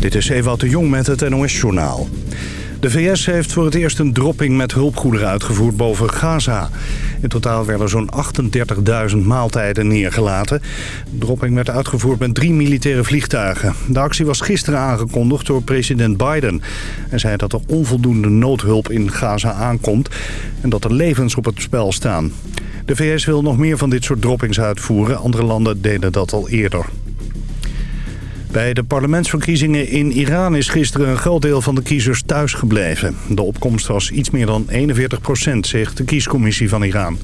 Dit is Ewout de Jong met het NOS-journaal. De VS heeft voor het eerst een dropping met hulpgoederen uitgevoerd boven Gaza. In totaal werden zo'n 38.000 maaltijden neergelaten. De dropping werd uitgevoerd met drie militaire vliegtuigen. De actie was gisteren aangekondigd door president Biden. Hij zei dat er onvoldoende noodhulp in Gaza aankomt... en dat er levens op het spel staan. De VS wil nog meer van dit soort droppings uitvoeren. Andere landen deden dat al eerder. Bij de parlementsverkiezingen in Iran is gisteren een groot deel van de kiezers thuisgebleven. De opkomst was iets meer dan 41 procent, zegt de kiescommissie van Iran.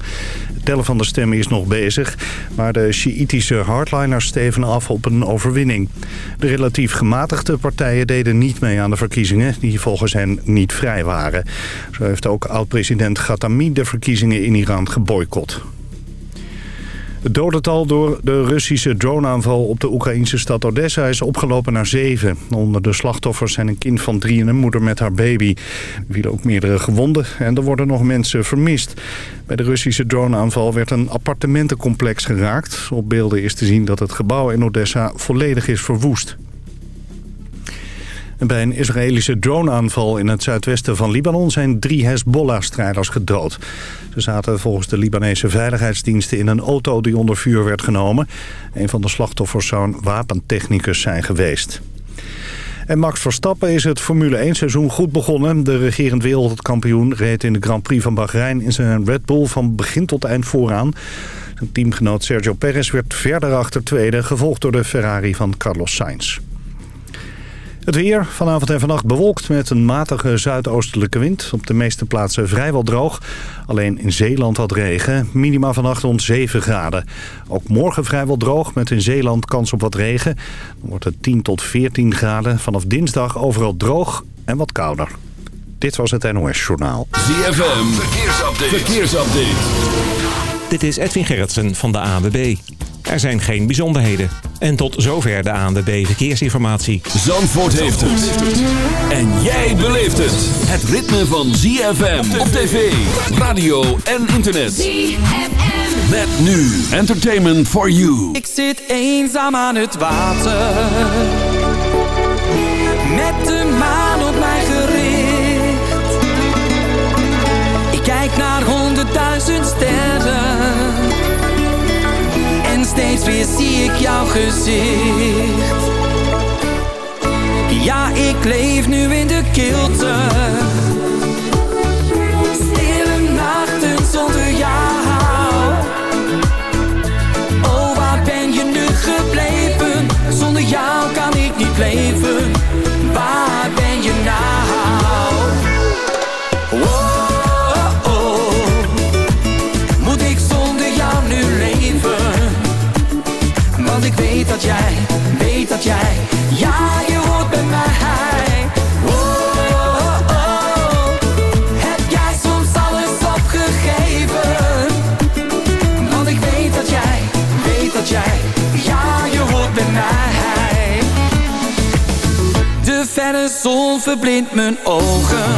Het tellen van de stemmen is nog bezig, maar de Sjiitische hardliners steven af op een overwinning. De relatief gematigde partijen deden niet mee aan de verkiezingen, die volgens hen niet vrij waren. Zo heeft ook oud-president Ghatami de verkiezingen in Iran geboycott. Het dodental door de Russische droneaanval op de Oekraïnse stad Odessa is opgelopen naar zeven. Onder de slachtoffers zijn een kind van drie en een moeder met haar baby. Er vielen ook meerdere gewonden en er worden nog mensen vermist. Bij de Russische droneaanval werd een appartementencomplex geraakt. Op beelden is te zien dat het gebouw in Odessa volledig is verwoest. Bij een Israëlische droneaanval in het zuidwesten van Libanon zijn drie Hezbollah-strijders gedood. Ze zaten volgens de Libanese veiligheidsdiensten in een auto die onder vuur werd genomen. Een van de slachtoffers zou een wapentechnicus zijn geweest. En Max Verstappen is het Formule 1 seizoen goed begonnen. De regerend wereldkampioen reed in de Grand Prix van Bahrein in zijn Red Bull van begin tot eind vooraan. Zijn teamgenoot Sergio Perez werd verder achter tweede, gevolgd door de Ferrari van Carlos Sainz. Het weer vanavond en vannacht bewolkt met een matige zuidoostelijke wind. Op de meeste plaatsen vrijwel droog. Alleen in Zeeland had regen. Minima vannacht rond 7 graden. Ook morgen vrijwel droog met in Zeeland kans op wat regen. Dan wordt het 10 tot 14 graden. Vanaf dinsdag overal droog en wat kouder. Dit was het NOS Journaal. ZFM, verkeersupdate. verkeersupdate. Dit is Edwin Gerritsen van de ANWB. Er zijn geen bijzonderheden. En tot zover de ANWB Verkeersinformatie. Zandvoort heeft het. En jij beleeft het. Het ritme van ZFM op tv, radio en internet. ZFM. Met nu Entertainment for You. Ik zit eenzaam aan het water. Met de maan op mij gericht. Ik kijk naar honderdduizend sterren steeds weer zie ik jouw gezicht. Ja, ik leef nu in de kilte. Stille nachten zonder jou. Oh, waar ben je nu gebleven? Zonder jou kan ik niet leven dat jij, weet dat jij, ja je hoort bij mij. Oh, oh, oh. Heb jij soms alles opgegeven? Want ik weet dat jij, weet dat jij, ja je hoort bij mij. De verre zon verblindt mijn ogen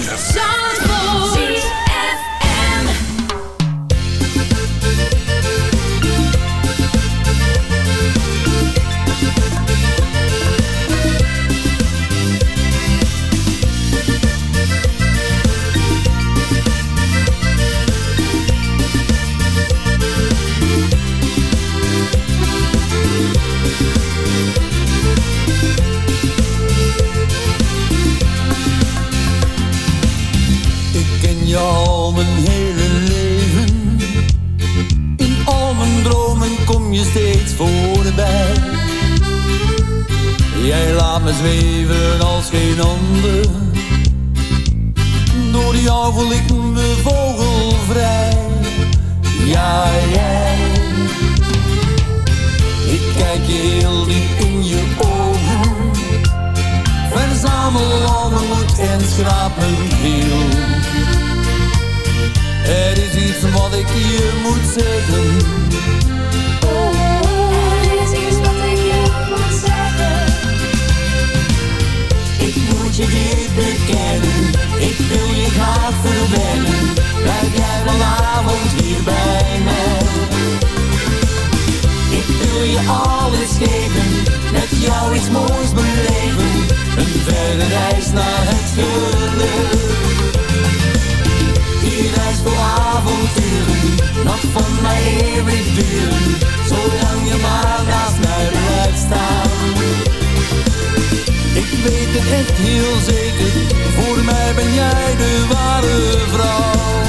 Het heel zeker, voor mij ben jij de ware vrouw.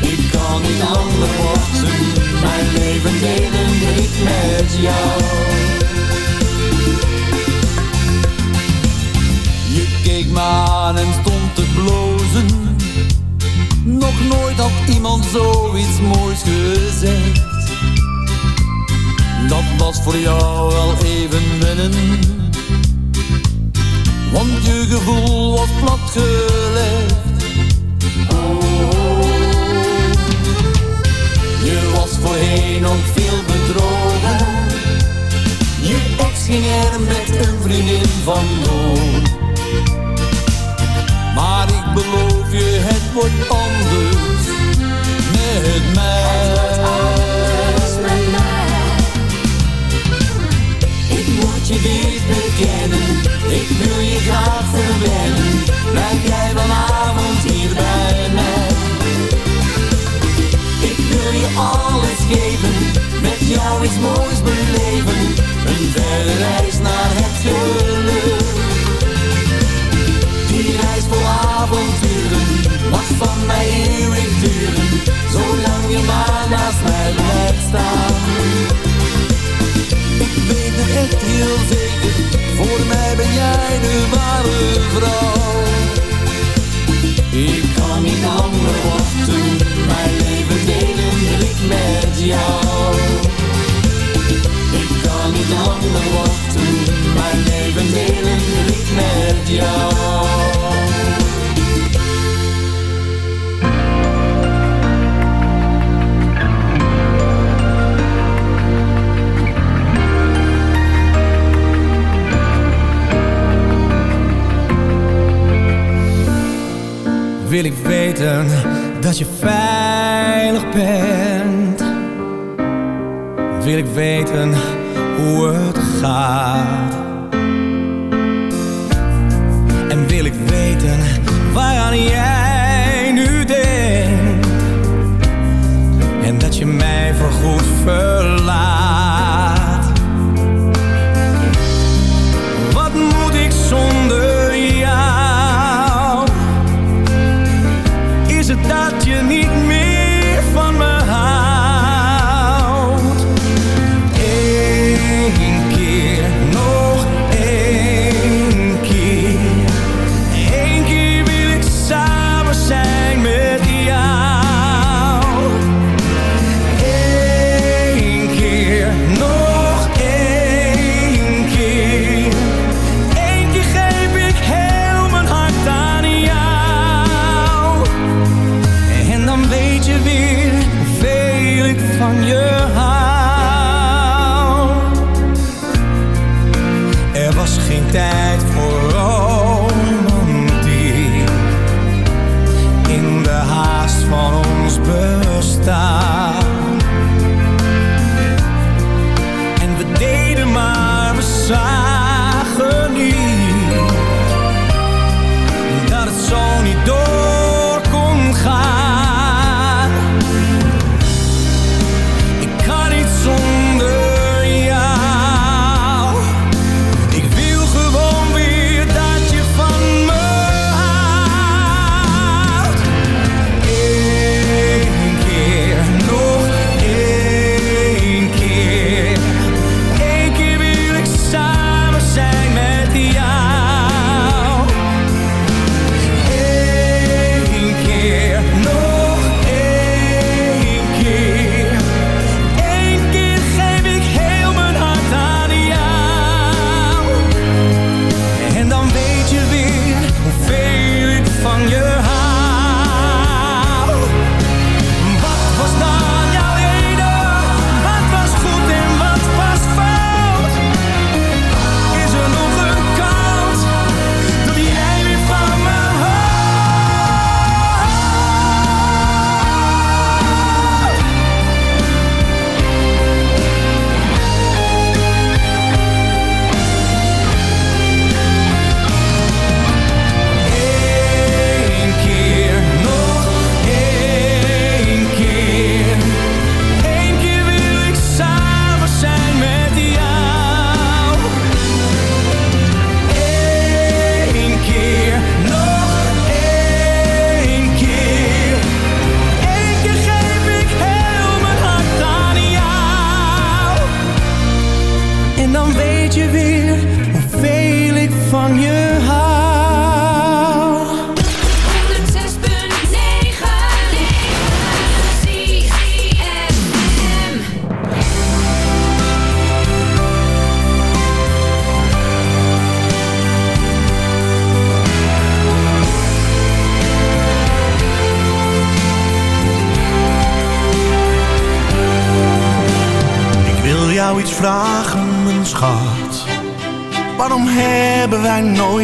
Ik kan niet anders wachten, mijn leven delen ik met jou. Je keek me aan en stond te blozen, nog nooit had iemand zoiets moois gezegd. Dat was voor jou wel even wennen want je gevoel was platgelegd. Oh, je was voorheen ook veel bedrogen. Je ex ging er met een vriendin vandoor. Maar ik beloof je, het wordt anders met mij. Ik moet je weer bekennen, ik wil je graag verwennen. Blijf jij vanavond hier bij mij? Ik wil je alles geven, met jou iets moois beleven. Een verre reis naar het geluk. Die reis vol avonturen mag van mij eeuwig Ik kan niet langer wachten, mijn leven delen wil ik met jou. Ik kan niet langer wachten, mijn leven delen wil ik met jou. Wil ik weten dat je veilig bent. Wil ik weten hoe het gaat. En wil ik weten waaraan jij nu denkt. En dat je mij voorgoed. Geen tijd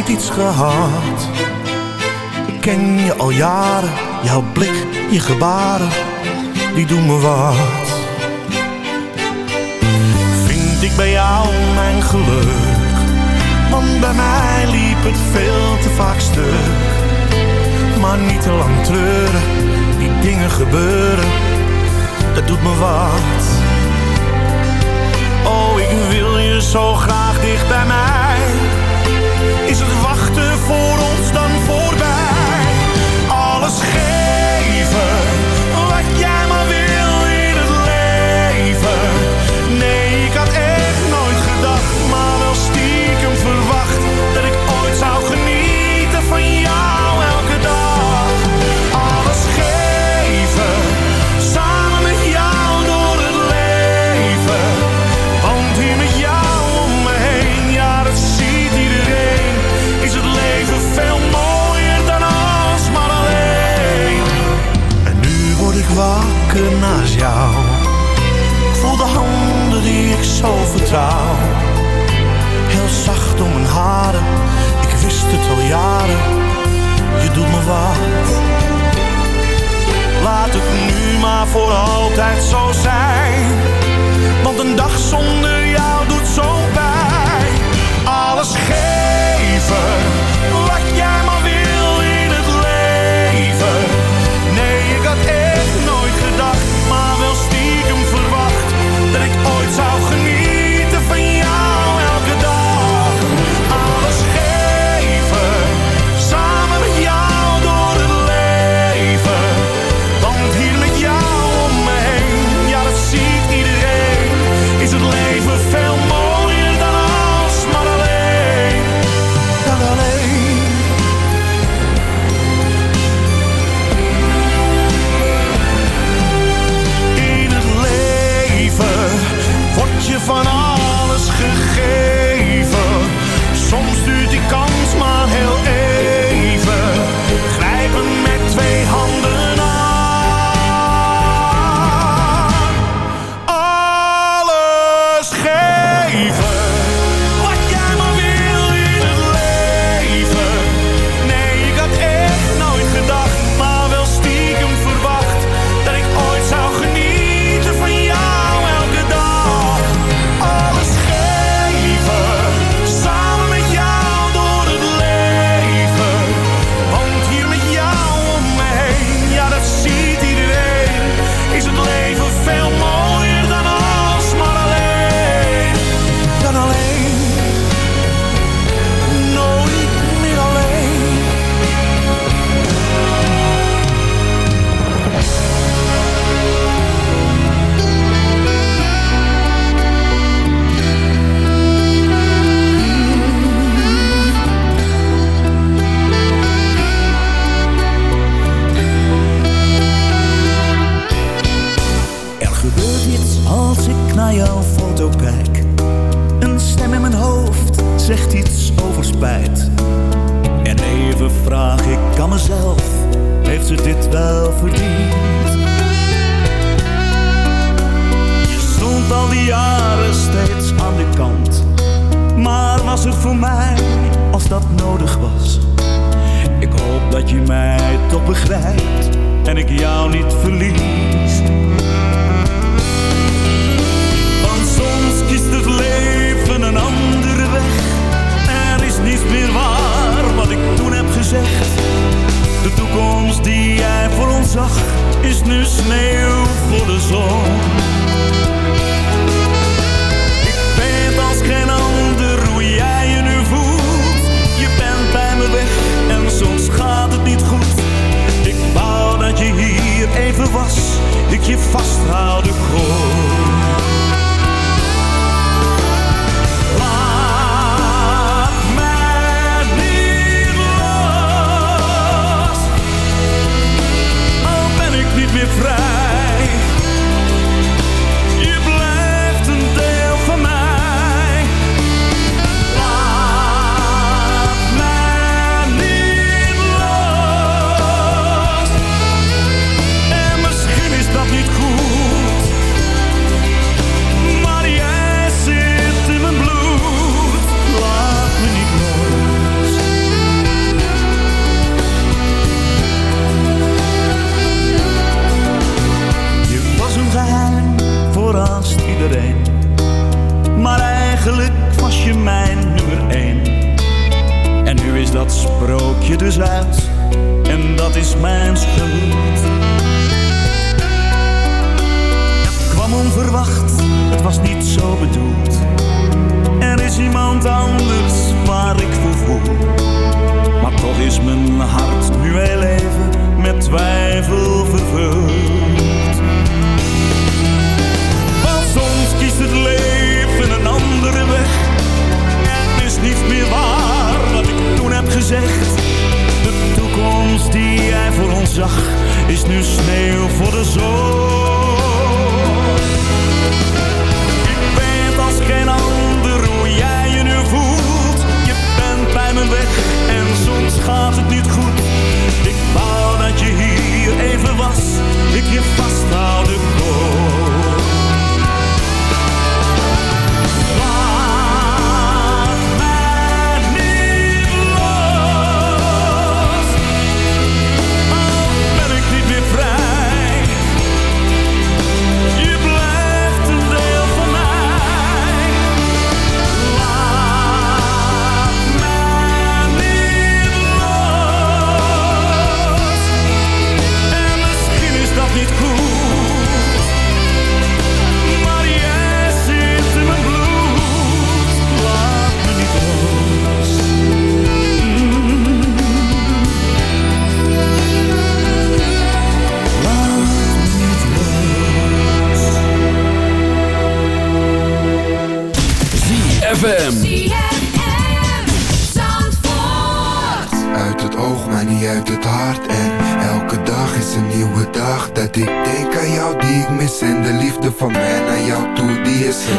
iets gehad. Ik ken je al jaren, jouw blik, je gebaren, die doen me wat. Vind ik bij jou mijn geluk, want bij mij liep het veel te vaak stuk. Maar niet te lang treuren, die dingen gebeuren, dat doet me wat. Oh, ik wil je zo graag dicht bij mij te voor ons. Cầu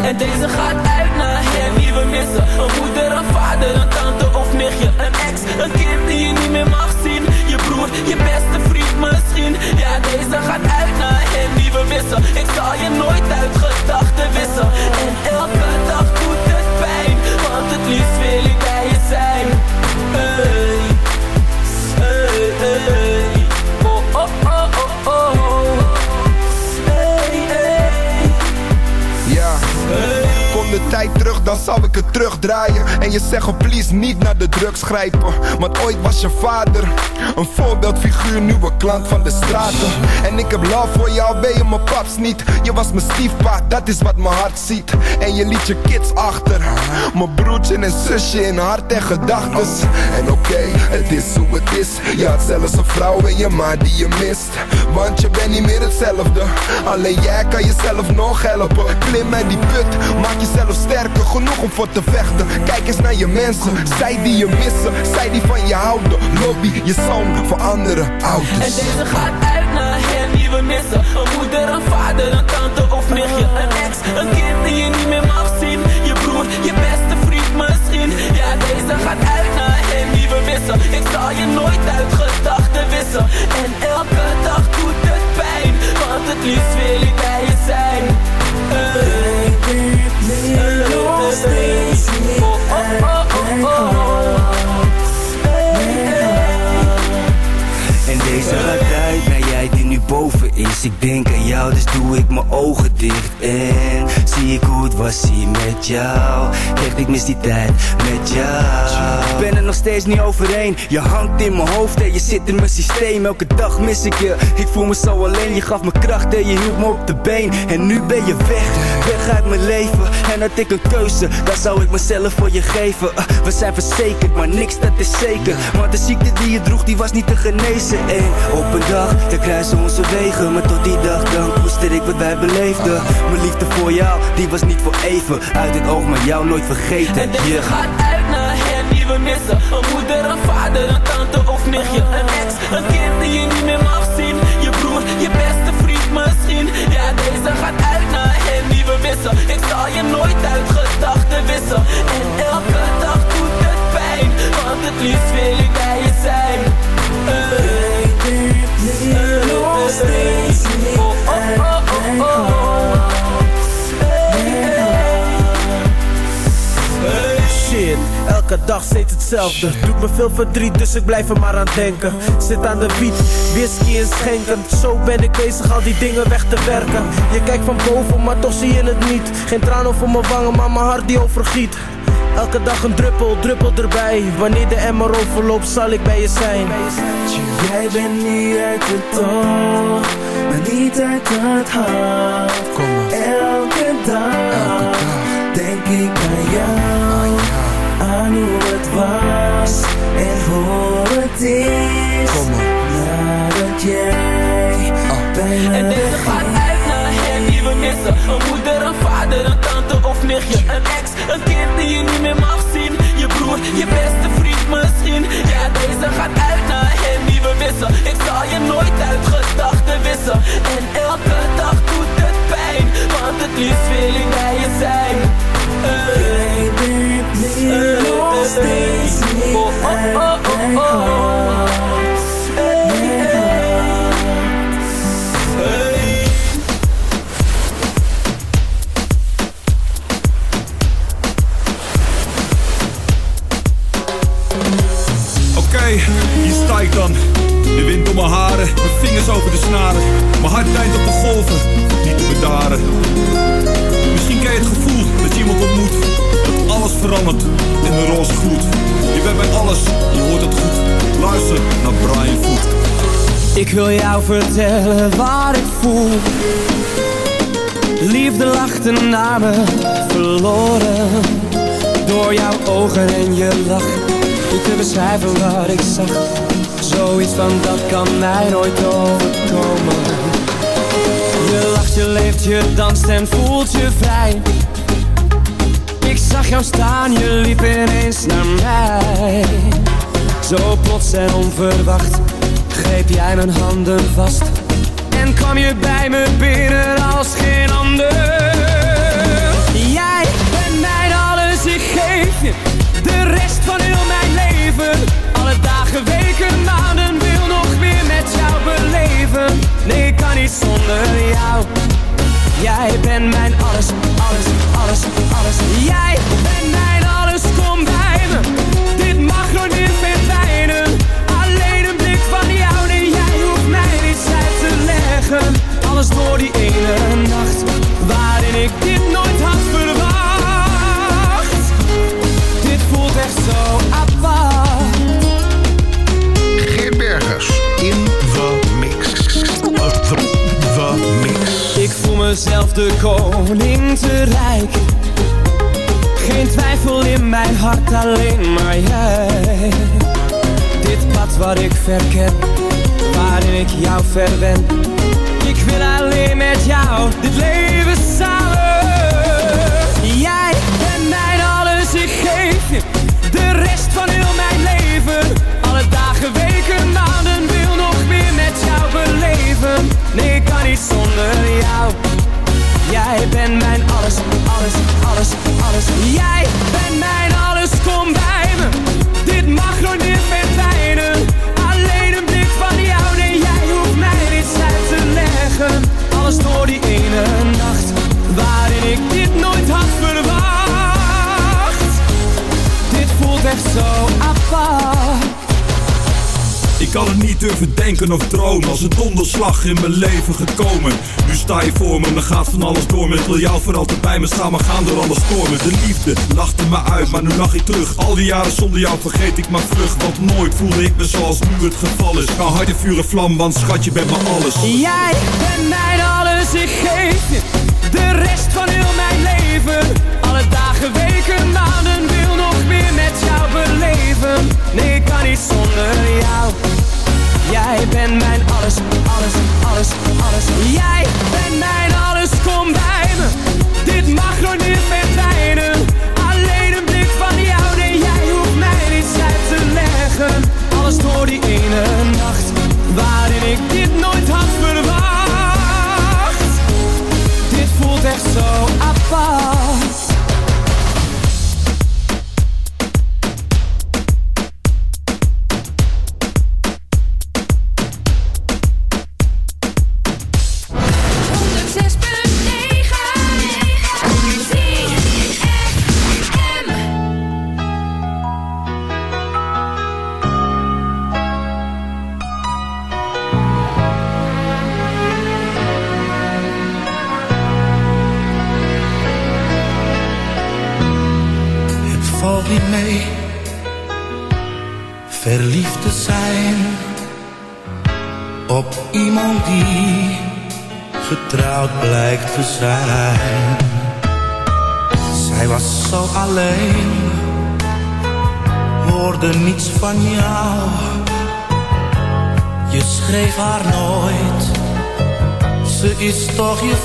En deze gaat uit naar hem. Die we missen Een moeder, een vader, een tante of nichtje. Een ex, een kind die je niet meer mag zien. Je broer, je beste vriend misschien. Ja, deze gaat uit naar hem. Die we missen. Ik zal je nooit uit gedachten wissen que terugdraaien. En je zegt oh please niet naar de drugs grijpen. Want ooit was je vader Een voorbeeldfiguur, een klant van de straten. En ik heb love voor jou, ben je mijn paps niet? Je was mijn stiefpa, dat is wat mijn hart ziet. En je liet je kids achter. Mijn broertje en zusje in hart en gedachtes En oké, het is hoe het is. Je had zelfs een vrouw in je maar die je mist. Want je bent niet meer hetzelfde. Alleen jij kan jezelf nog helpen. Klim uit die put, maak jezelf sterker. Genoeg om voor te vechten. Kijk eens naar je mensen. Zij die je missen, zij die van je houden. Lobby je zoon voor andere En ouders deze gaat uit naar hem die we missen. Een moeder, een vader, een tante of nichtje. Een ex, een kind die je niet meer mag zien. Je broer, je beste vriend misschien. Ja, deze gaat uit naar hem die we missen. Ik zal je nooit uit gedachten wissen. En elke dag doet het pijn Want het liefst wil ik bij je zijn En deze gaat uit naar jij die nu boven is Ik denk dus doe ik mijn ogen dicht. En zie ik hoe het was hier met jou. Echt, ik mis die tijd met jou. Ik ben er nog steeds niet overheen. Je hangt in mijn hoofd en je zit in mijn systeem. Elke dag mis ik je, ik voel me zo alleen. Je gaf me kracht en je hield me op de been. En nu ben je weg, weg uit mijn leven. En had ik een keuze, dan zou ik mezelf voor je geven. Uh, We zijn verzekerd, maar niks dat is zeker. Want de ziekte die je droeg, die was niet te genezen. En op een dag, dan kruisen onze wegen. Maar tot die dag, dan koester ik wat wij beleefden Mijn liefde voor jou, die was niet voor even Uit het oog, maar jou nooit vergeten En deze Yeah. gaat uit naar hen die we missen Een moeder, een vader, een tante of nichtje Een ex, een kind die je niet meer mag zien Je broer, je beste vriend misschien Ja, deze gaat uit naar hen die we missen Ik zal je nooit uit gedachten wissen En elke dag doet het pijn Want het liefst wil ik bij je zijn hey, nog elke dag steeds hetzelfde. Doet me veel verdriet, dus ik blijf er maar aan denken. Zit aan de wiet, whisky en schenken. Zo ben ik bezig al die dingen weg te werken. Je kijkt van boven, maar toch zie je het niet. Geen traan over mijn wangen, maar mijn hart die overgiet. Elke dag een druppel, druppel erbij. Wanneer de emmer overloopt, zal ik bij je zijn. Jij bent niet uit het oog, maar niet niet uit het hart. Elke dag, denk ik aan jou. Aan hoe het was en hoe het is. Nadat jij bij me En deze gaat uit naar hen die we missen. Een moeder, een vader, een tante of nichtje. Een ex, een kind die je niet meer mag zien. Je broer, je beste vriend misschien. Ja, deze gaat uit naar hen die we missen. Ik zal je nooit uit gedachten wissen. En elke dag doet het pijn Want het liefst wil ik bij je zijn Mijn. Mijn. Oké, hier sta ik dan. De wind door mijn haren, mijn vingers over de snaren. Mijn hart deint op de golven, niet te bedaren. In een roze gloed. Je bent bij alles, je hoort het goed. Luister naar Brian Foot. Ik wil jou vertellen wat ik voel Liefde lachte naar me verloren Door jouw ogen en je lach Niet te beschrijven wat ik zag Zoiets van dat kan mij nooit overkomen Je lacht, je leeft, je danst en voelt je vrij Ik zag jou staan, je liep ineens naar mij. Zo plots en onverwacht greep jij mijn handen vast En kwam je bij me binnen als geen ander. Jij bent mijn alles, ik geef je De rest van heel mijn leven. Alle dagen, weken, maanden Wil nog meer met jou beleven. Nee, ik kan niet zonder jou. Jij bent mijn alles, Jij verken, waarin ik jou verwen Ik wil alleen met jou dit leven samen. Jij bent mijn alles, ik geef je de rest van heel mijn leven. Alle dagen, weken, maanden, wil nog meer met jou beleven. Nee, ik kan niet zonder jou. Jij bent mijn alles, alles, alles, alles. Jij bent mijn Zo apart. Ik kan het niet durven denken of dromen Als een donderslag in mijn leven gekomen. Nu sta je voor me, dan gaat van alles door. Me Ik wil jou voor altijd bij me staan, maar gaan door alle stormen De liefde lachte me uit, maar nu lach ik terug. Al die jaren zonder jou vergeet ik maar vlug Want nooit voelde ik me zoals nu het geval is. Ga harde vuur en vlam, want schat je bent mijn alles. Jij bent mijn alles, ik geef je de rest van heel mijn leven. Alle dagen, weken, maanden, wil nog meer met jou beleven. Nee, ik kan niet zonder jou. Jij bent mijn alles, alles, alles, alles. Jij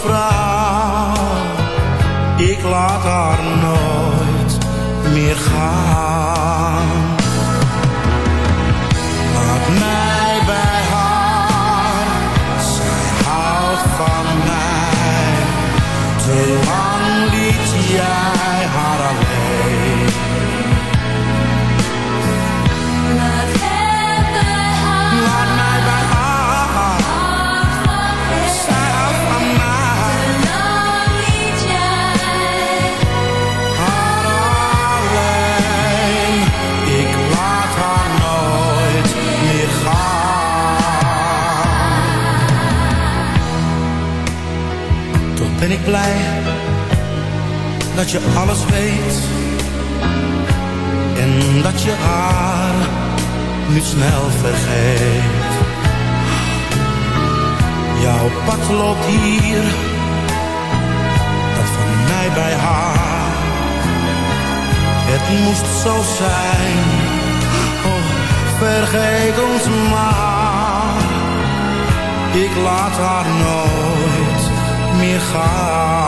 toch dat je alles weet en dat je haar niet snel vergeet. Jouw pad loopt hier, dat van mij bij haar. Het moest zo zijn, oh, vergeet ons maar. Ik laat haar nooit meer gaan.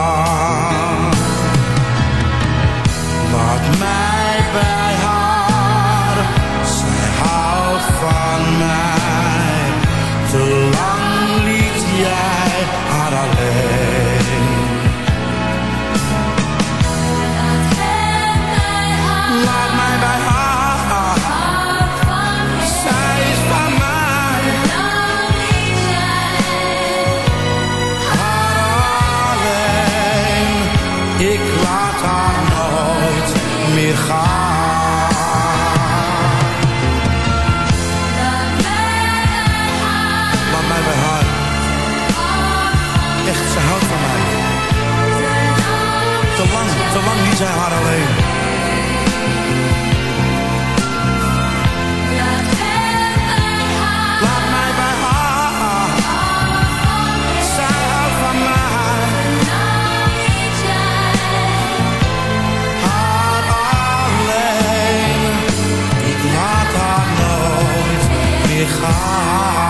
Zij haar alleen. Laat mij bij haar. Zij van mij. Ik laat nooit meer gaan.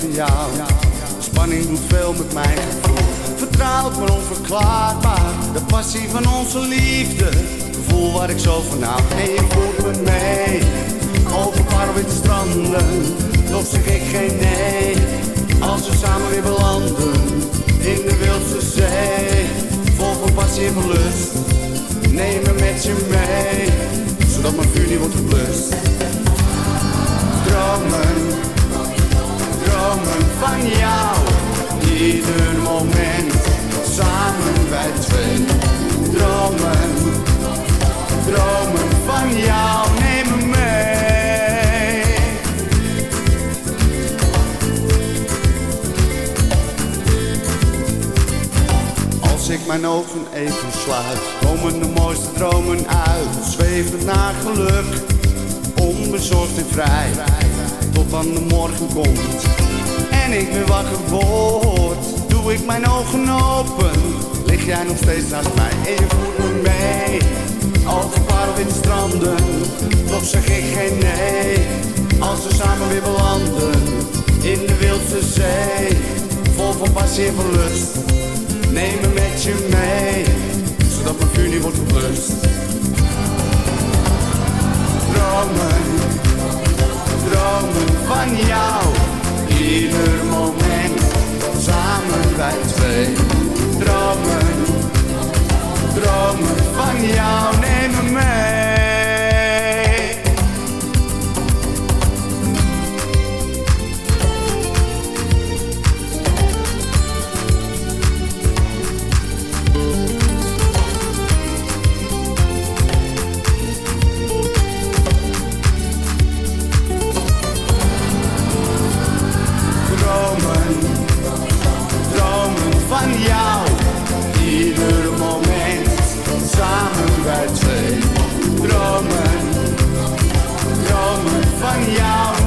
De spanning doet veel met mijn gevoel. Vertrouwd maar onverklaarbaar, de passie van onze liefde. Gevoel waar ik zo van hou. Jou, ieder moment, samen wij twee. Dromen, dromen van jou, neem me mee. Als ik mijn ogen even sluit, komen de mooiste dromen uit. Zwevend naar geluk, onbezorgd en vrij. Tot dan de morgen komt en ik weer wakker word. Doe ik mijn ogen open, lig jij nog steeds naast mij. En je voert me mee, over parelwitte stranden. Toch zeg ik geen nee, als we samen weer belanden. In de wildste zee, vol van passie en van lust. Neem me met je mee, zodat mijn vuur niet wordt geblust. Dromen, dromen van jou, ieder moment, samen wij twee. Dromen, dromen van jou. Bij twee. Dromen, dromen van jou.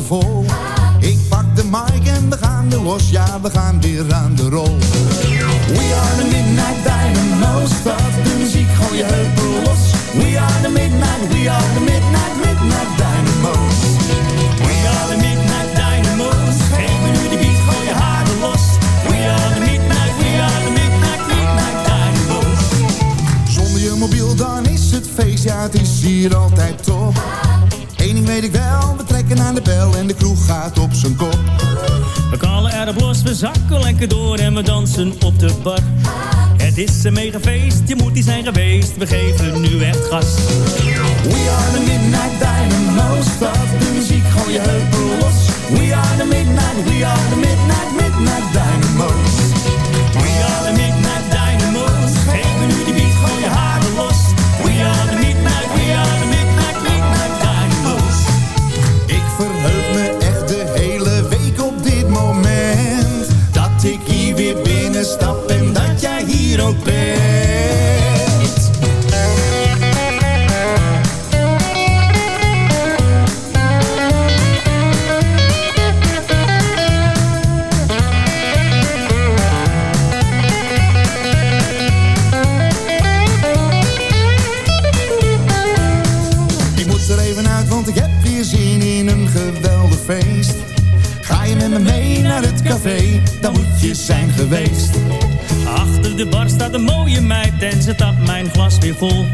vou Het is een mega feest, je moet die zijn geweest, we geven nu echt gas. We are the Midnight Dynamo's, start de muziek, gooi je heupen los. We are the Midnight, we are the Midnight, Midnight Dynamo's. Achter de bar staat een mooie meid en ze tapt mijn glas weer vol.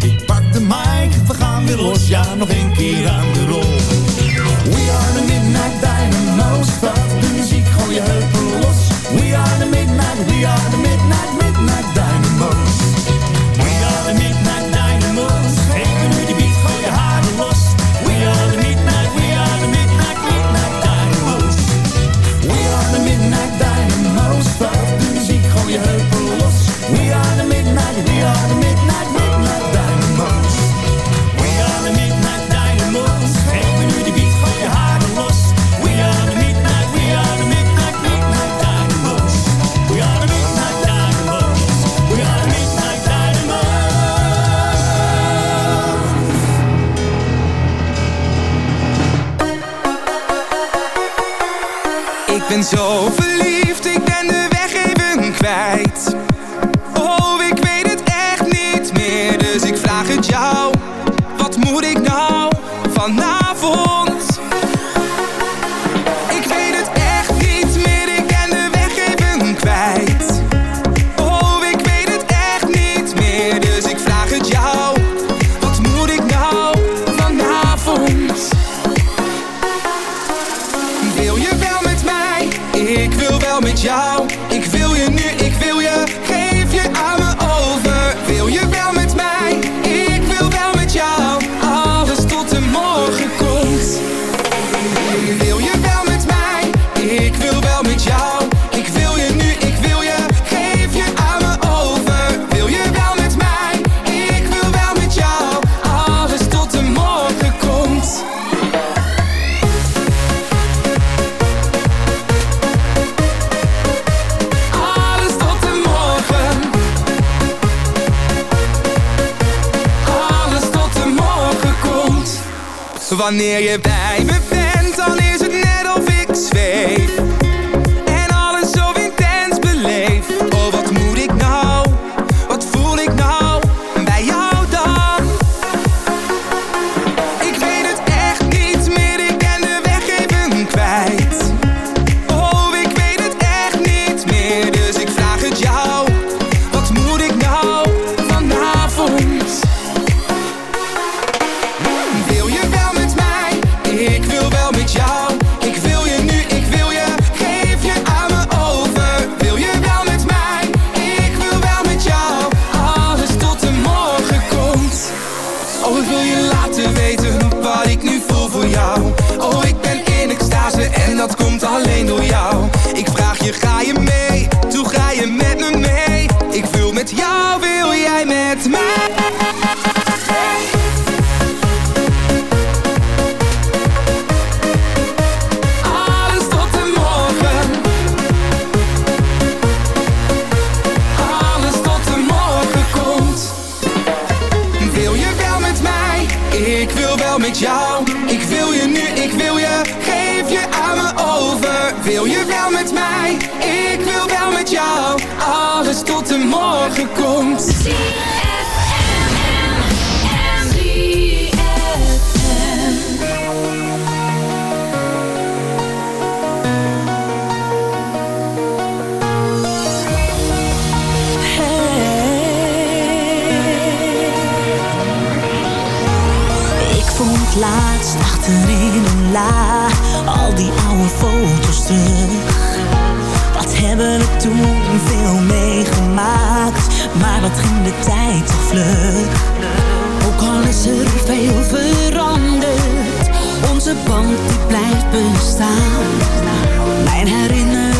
Ik pak de mic, we gaan weer los, ja nog een keer aan de rol. We are the Midnight Dynamo's, laat de muziek, gooi je heupen los. We are the Midnight, we are the Midnight, Midnight Dynamo's. ben zo verliefd, ik ben de weg even kwijt. near you. Wat hebben we toen veel meegemaakt? Maar wat ging de tijd toch vlug? Ook al is er veel veranderd Onze band die blijft bestaan. Mijn herinnering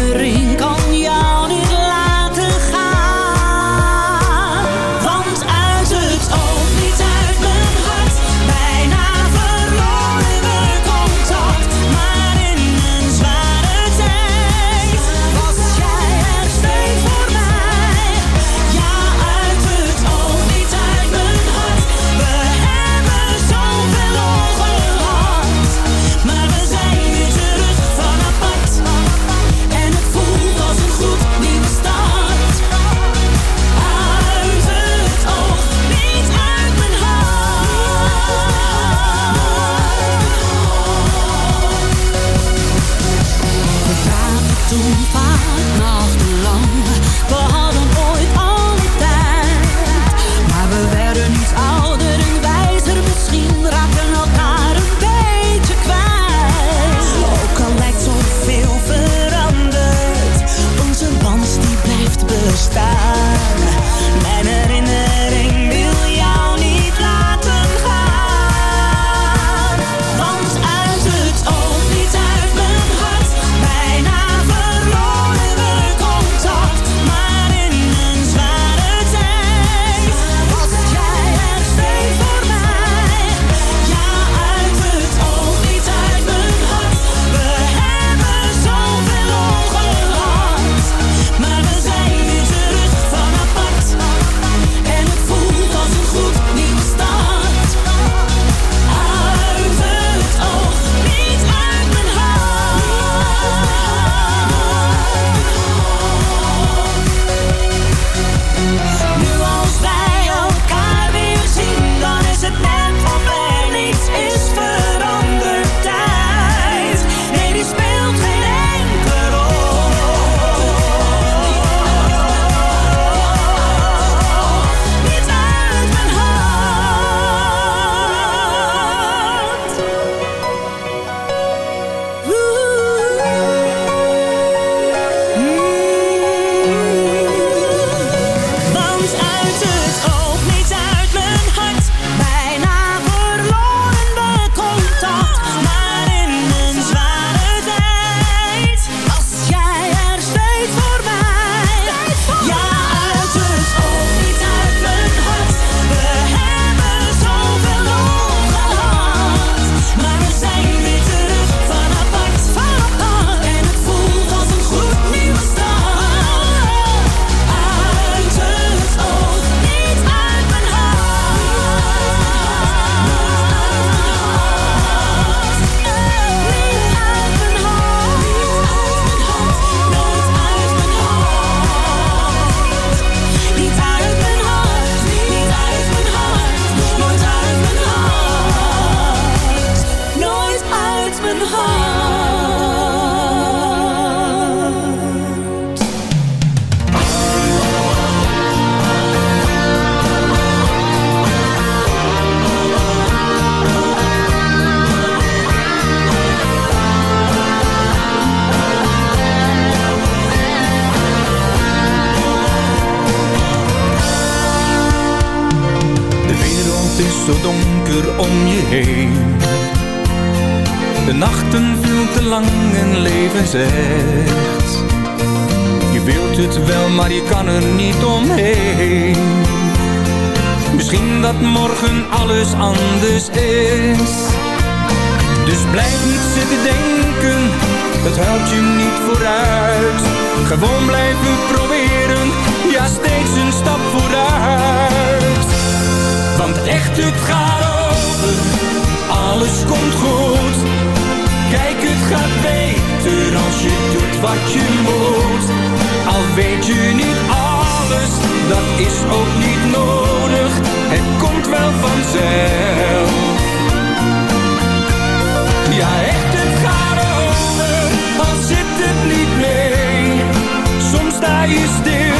gaat beter als je doet wat je moet. Al weet je niet alles, dat is ook niet nodig. Het komt wel vanzelf. Ja, echt, het gaat erover, al zit het niet mee. Soms sta je stil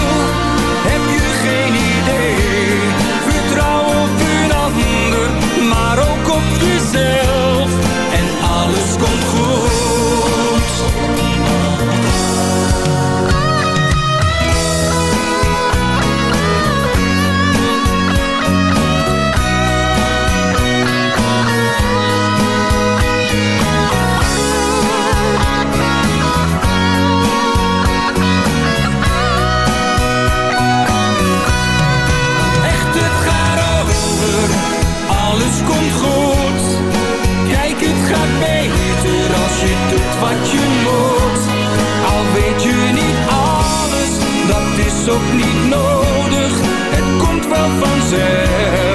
is ook niet nodig. Het komt wel vanzelf.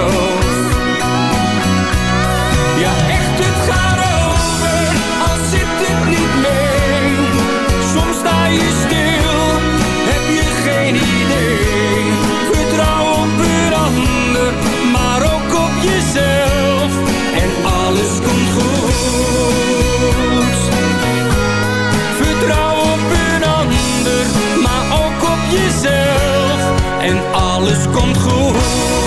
En alles komt goed.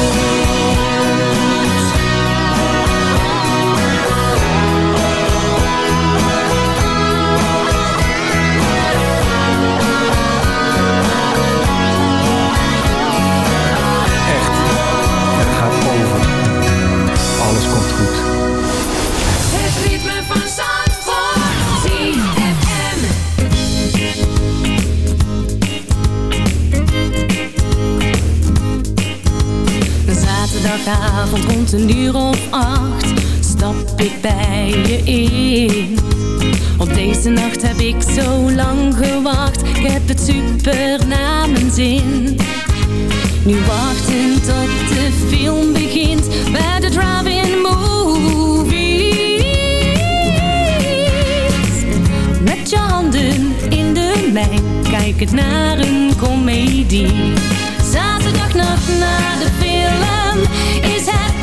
Zaterdagavond rond een uur of acht stap ik bij je in. Op deze nacht heb ik zo lang gewacht, ik heb het super naar mijn zin. Nu wachten tot de film begint bij de drive-in movies. Met je handen in de mijn, kijk het naar een komedie. Zaterdagnacht na de film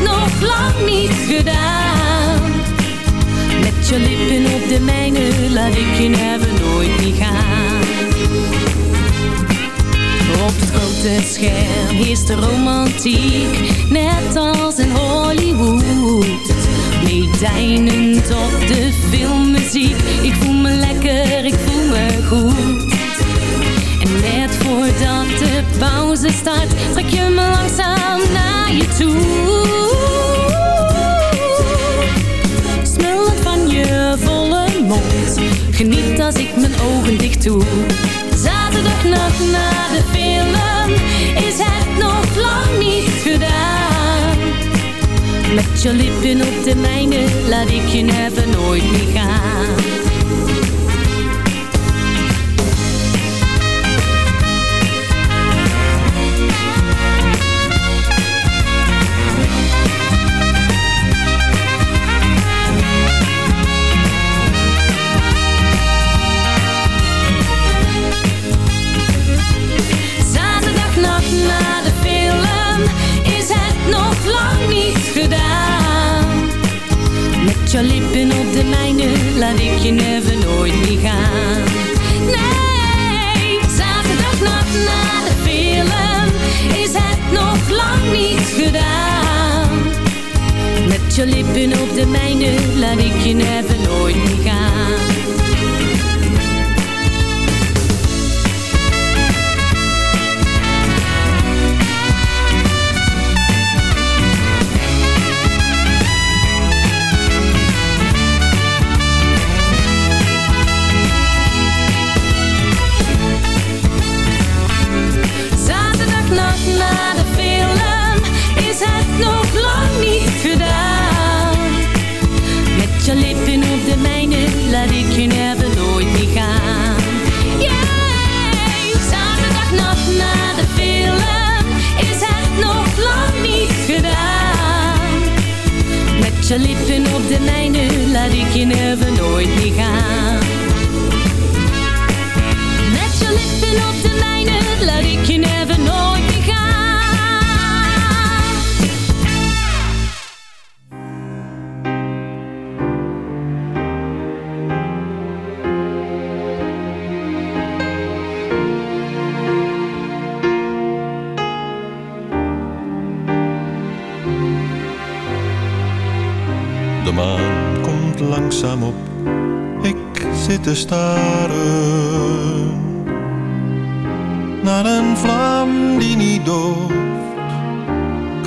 nog lang niet gedaan. Met je lippen op de mijne laat ik je never nooit niet gaan. Op het grote scherm is de romantiek, net als in Hollywood. Meedijnend op de filmmuziek, ik voel me lekker, ik voel me goed. Voordat de pauze start, trek je me langzaam naar je toe. Smullend van je volle mond, geniet als ik mijn ogen dicht doe. Zaterdagnacht na de film is het nog lang niet gedaan. Met je lippen op de mijne laat ik je never nooit meer gaan. Met je lippen op de mijne laat ik je never nooit meer gaan. Nee, zaterdagnacht na de film is het nog lang niet gedaan. Met je lippen op de mijne laat ik je never nooit meer gaan. De mijne laat ik je never nooit meer gaan. Met je lippen op de mijne laat ik je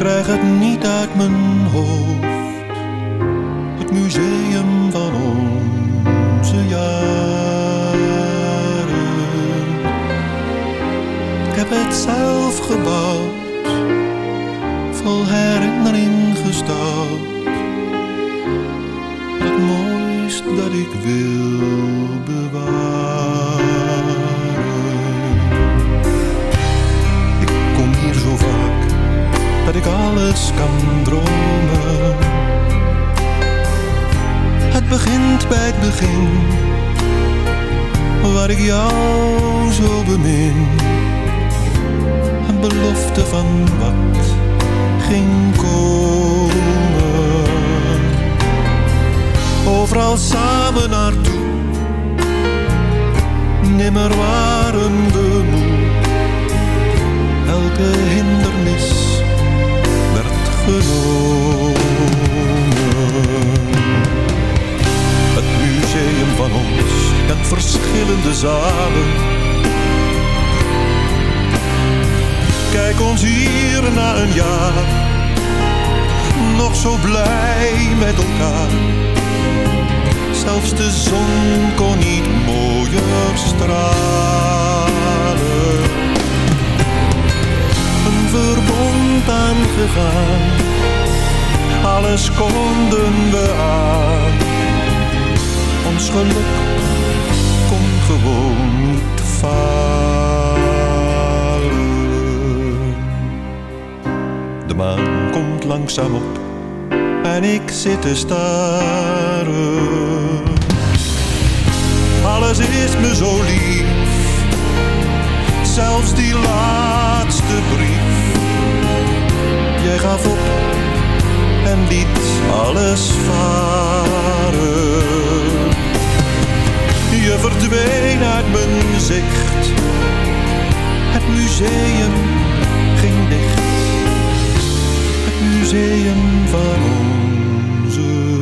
krijg het niet uit mijn hoofd. Het museum van onze jaren. Ik heb het zelf gebouwd, vol herinnering gestouwd. Het mooist dat ik wil bewaren. Ik alles kan dromen. Het begint bij het begin, waar ik jou zo bemin. Een belofte van wat ging komen. Overal samen naartoe, nimmer waren we. Elke hindernis Het museum van ons kent verschillende zalen. Kijk ons hier na een jaar, nog zo blij met elkaar. Zelfs de zon kon niet mooier stralen. Verbond aangegaan, alles konden we aan. Ons geluk kon gewoon niet falen. De maan komt langzaam op en ik zit te staren. Alles is me zo lief, zelfs die laatste brief. Jij gaf op en liet alles varen. Je verdween uit mijn zicht, het museum ging dicht. Het museum van onze